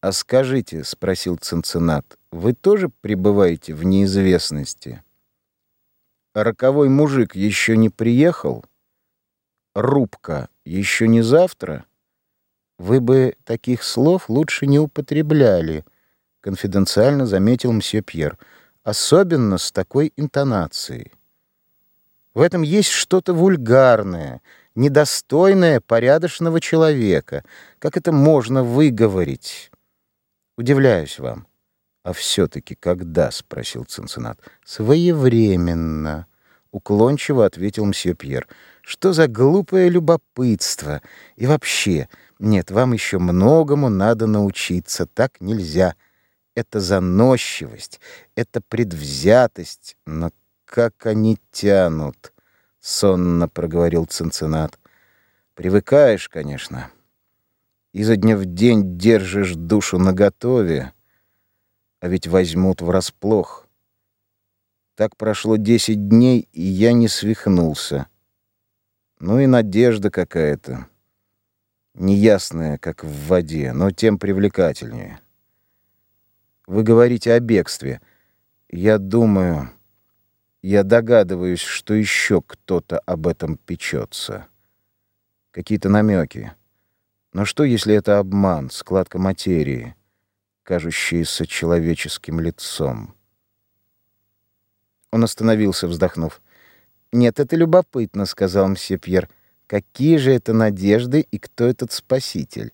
«А скажите, — спросил Цинциннат, — вы тоже пребываете в неизвестности? Роковой мужик еще не приехал? Рубка еще не завтра? Вы бы таких слов лучше не употребляли, — конфиденциально заметил мсье Пьер, — особенно с такой интонацией. В этом есть что-то вульгарное, недостойное порядочного человека. Как это можно выговорить? Удивляюсь вам. А все-таки когда? — спросил Цинциннат. Своевременно, — уклончиво ответил мсье Пьер. Что за глупое любопытство? И вообще, нет, вам еще многому надо научиться. Так нельзя. Это заносчивость, это предвзятость. Но как они тянут, — сонно проговорил Цинциннат. Привыкаешь, конечно изо дня в день держишь душу наготове, а ведь возьмут врасплох. Так прошло десять дней, и я не свихнулся. Ну и надежда какая-то. Неясная, как в воде, но тем привлекательнее. Вы говорите о бегстве. Я думаю, я догадываюсь, что еще кто-то об этом печется. Какие-то намеки. Но что, если это обман, складка материи, кажущаяся человеческим лицом? Он остановился, вздохнув. «Нет, это любопытно», — сказал мсье Пьер. «Какие же это надежды и кто этот спаситель?»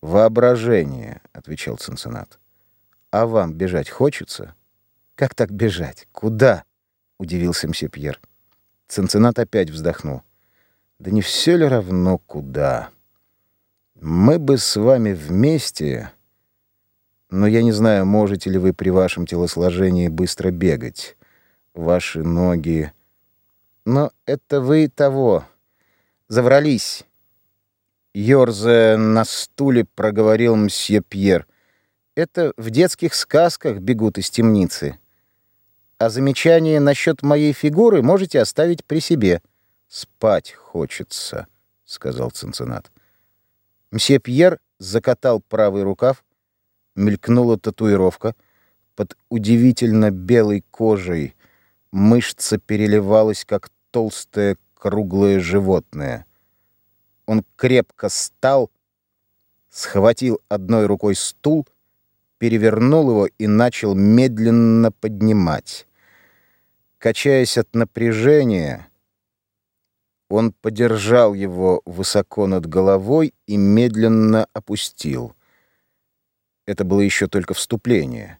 «Воображение», — отвечал Цинциннат. «А вам бежать хочется?» «Как так бежать? Куда?» — удивился мсье Пьер. Цинциннат опять вздохнул. «Да не все ли равно, куда?» Мы бы с вами вместе, но я не знаю, можете ли вы при вашем телосложении быстро бегать. Ваши ноги... Но это вы того. Заврались. Ёрзая на стуле, проговорил мсье Пьер. Это в детских сказках бегут из темницы. А замечание насчет моей фигуры можете оставить при себе. Спать хочется, сказал Цинциннат. Мсье Пьер закатал правый рукав, мелькнула татуировка. Под удивительно белой кожей мышца переливалась, как толстое круглое животное. Он крепко стал, схватил одной рукой стул, перевернул его и начал медленно поднимать. Качаясь от напряжения, он подержал его высоко над головой и медленно опустил. Это было еще только вступление.